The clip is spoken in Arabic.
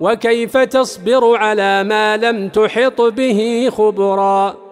وكيف تصبر على ما لم تحط به خبرا